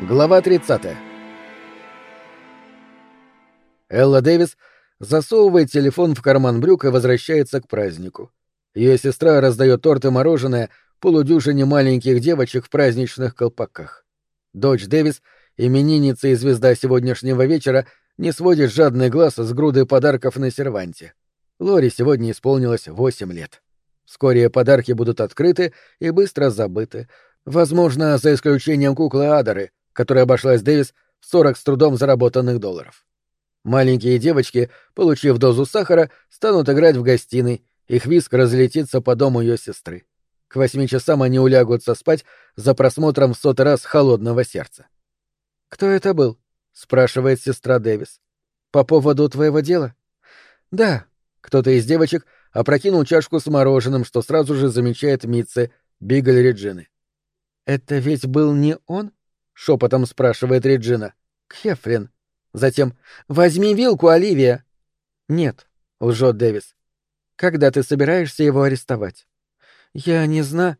Глава 30. Элла Дэвис засовывает телефон в карман брюк и возвращается к празднику. Ее сестра раздает торт и мороженое полудюжине маленьких девочек в праздничных колпаках. Дочь Дэвис, именинница и звезда сегодняшнего вечера, не сводит жадный глаз с груды подарков на серванте. Лори сегодня исполнилось восемь лет. Вскоре подарки будут открыты и быстро забыты. Возможно, за исключением куклы Адары, которая обошлась Дэвис в 40 с трудом заработанных долларов. Маленькие девочки, получив дозу сахара, станут играть в гостиной, их виск разлетится по дому ее сестры. К восьми часам они улягутся спать за просмотром в сотый раз холодного сердца. «Кто это был?» — спрашивает сестра Дэвис. «По поводу твоего дела?» «Да». Кто-то из девочек опрокинул чашку с мороженым, что сразу же замечает Митце, Бигль Реджины. «Это ведь был не он?» Шепотом спрашивает Реджина. Кефлин. Затем «Возьми вилку, Оливия!» «Нет», — лжет Дэвис. «Когда ты собираешься его арестовать?» «Я не знаю...»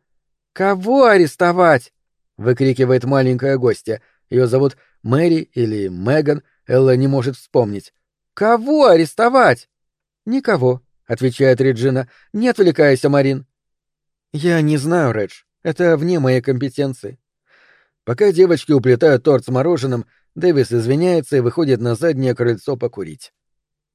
«Кого арестовать?» — выкрикивает маленькая гостья. Ее зовут Мэри или Меган, Элла не может вспомнить. «Кого арестовать?» «Никого», — отвечает Реджина. «Не отвлекайся, Марин». «Я не знаю, Редж. Это вне моей компетенции. Пока девочки уплетают торт с мороженым, Дэвис извиняется и выходит на заднее крыльцо покурить.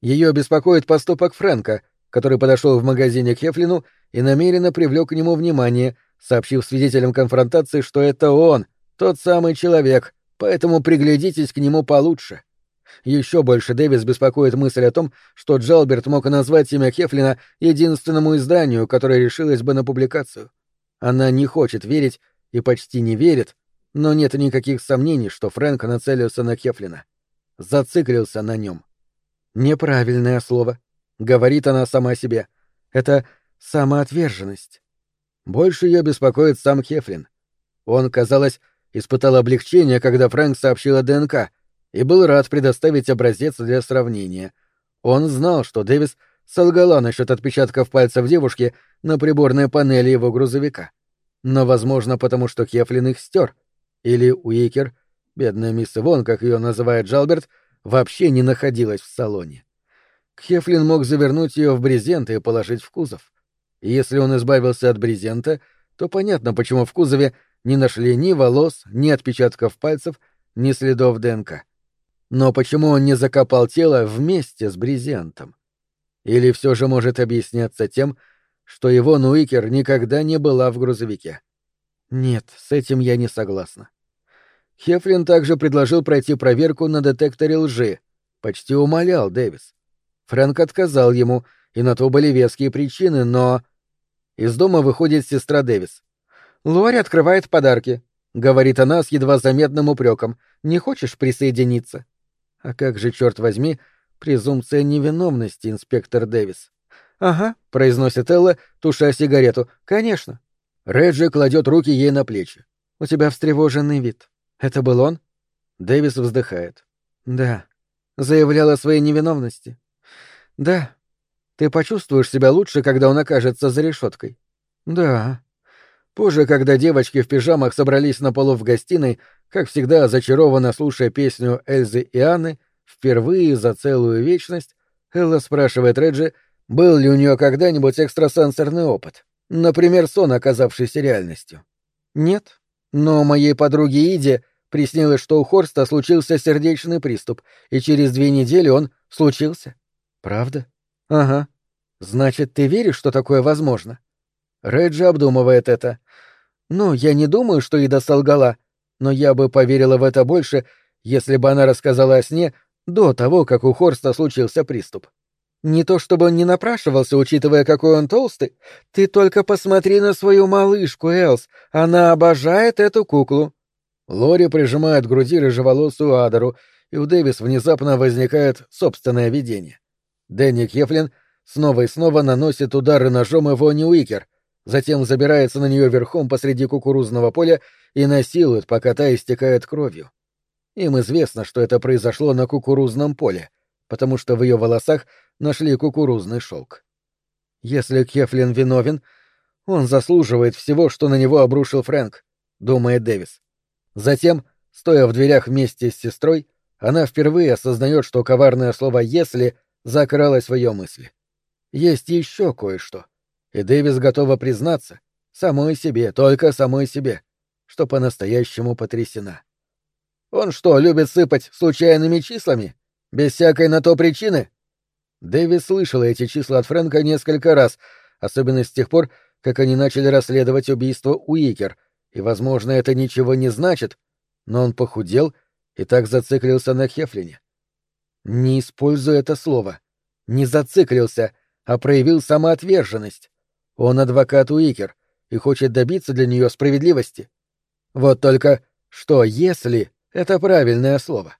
Ее беспокоит поступок Фрэнка, который подошел в магазине к Хефлину и намеренно привлек к нему внимание, сообщив свидетелям конфронтации, что это он, тот самый человек, поэтому приглядитесь к нему получше. Еще больше Дэвис беспокоит мысль о том, что Джалберт мог назвать имя Хефлина единственному изданию, которое решилось бы на публикацию. Она не хочет верить и почти не верит, но нет никаких сомнений, что Фрэнк нацелился на Хефлина. Зациклился на нем. Неправильное слово. Говорит она сама себе. Это самоотверженность. Больше ее беспокоит сам Хефлин. Он, казалось, испытал облегчение, когда Фрэнк сообщил о ДНК, и был рад предоставить образец для сравнения. Он знал, что Дэвис солгала насчет отпечатков пальцев девушки на приборной панели его грузовика. Но, возможно, потому что Хефлин их стер — или Уикер, бедная мисс Ивон, как ее называет Джалберт, вообще не находилась в салоне. Кхефлин мог завернуть ее в брезент и положить в кузов. И если он избавился от брезента, то понятно, почему в кузове не нашли ни волос, ни отпечатков пальцев, ни следов ДНК. Но почему он не закопал тело вместе с брезентом? Или все же может объясняться тем, что его Нуикер никогда не была в грузовике? Нет, с этим я не согласна. Хефлин также предложил пройти проверку на детекторе лжи. Почти умолял Дэвис. Фрэнк отказал ему, и на то были веские причины, но... Из дома выходит сестра Дэвис. «Лори открывает подарки», — говорит она с едва заметным упреком. «Не хочешь присоединиться?» «А как же, черт возьми, презумпция невиновности, инспектор Дэвис?» «Ага», — произносит Элла, туша сигарету. «Конечно. Реджи кладет руки ей на плечи. «У тебя встревоженный вид. Это был он?» Дэвис вздыхает. «Да». Заявлял о своей невиновности. «Да». «Ты почувствуешь себя лучше, когда он окажется за решеткой?» «Да». Позже, когда девочки в пижамах собрались на полу в гостиной, как всегда зачарованно слушая песню Эльзы и Анны, впервые за целую вечность, Элла спрашивает Реджи, был ли у нее когда-нибудь экстрасенсорный опыт. Например, сон, оказавшийся реальностью. Нет, но моей подруге Иде приснилось, что у Хорста случился сердечный приступ, и через две недели он случился. Правда? Ага. Значит, ты веришь, что такое возможно? Реджи обдумывает это. Ну, я не думаю, что Ида солгала, но я бы поверила в это больше, если бы она рассказала о сне до того, как у Хорста случился приступ. Не то чтобы он не напрашивался, учитывая, какой он толстый. Ты только посмотри на свою малышку, Элс. Она обожает эту куклу. Лори прижимает к груди рыжеволосую Адару, и у Дэвис внезапно возникает собственное видение. Дэнни Кефлин снова и снова наносит удары ножом Ивони Уикер, затем забирается на нее верхом посреди кукурузного поля и насилует, пока та истекает кровью. Им известно, что это произошло на кукурузном поле, потому что в ее волосах нашли кукурузный шелк. Если Кефлин виновен, он заслуживает всего, что на него обрушил Фрэнк, думает Дэвис. Затем Стоя в дверях вместе с сестрой, она впервые осознает, что коварное слово «если» закралось в ее мысли. Есть еще кое-что, и Дэвис готова признаться, самой себе, только самой себе, что по-настоящему потрясена. Он что, любит сыпать случайными числами? Без всякой на то причины? Дэвис слышала эти числа от Фрэнка несколько раз, особенно с тех пор, как они начали расследовать убийство Уикер, и, возможно, это ничего не значит, но он похудел и так зациклился на Хефлине. Не используя это слово. Не зациклился, а проявил самоотверженность. Он адвокат Уикер и хочет добиться для нее справедливости. Вот только что если — это правильное слово?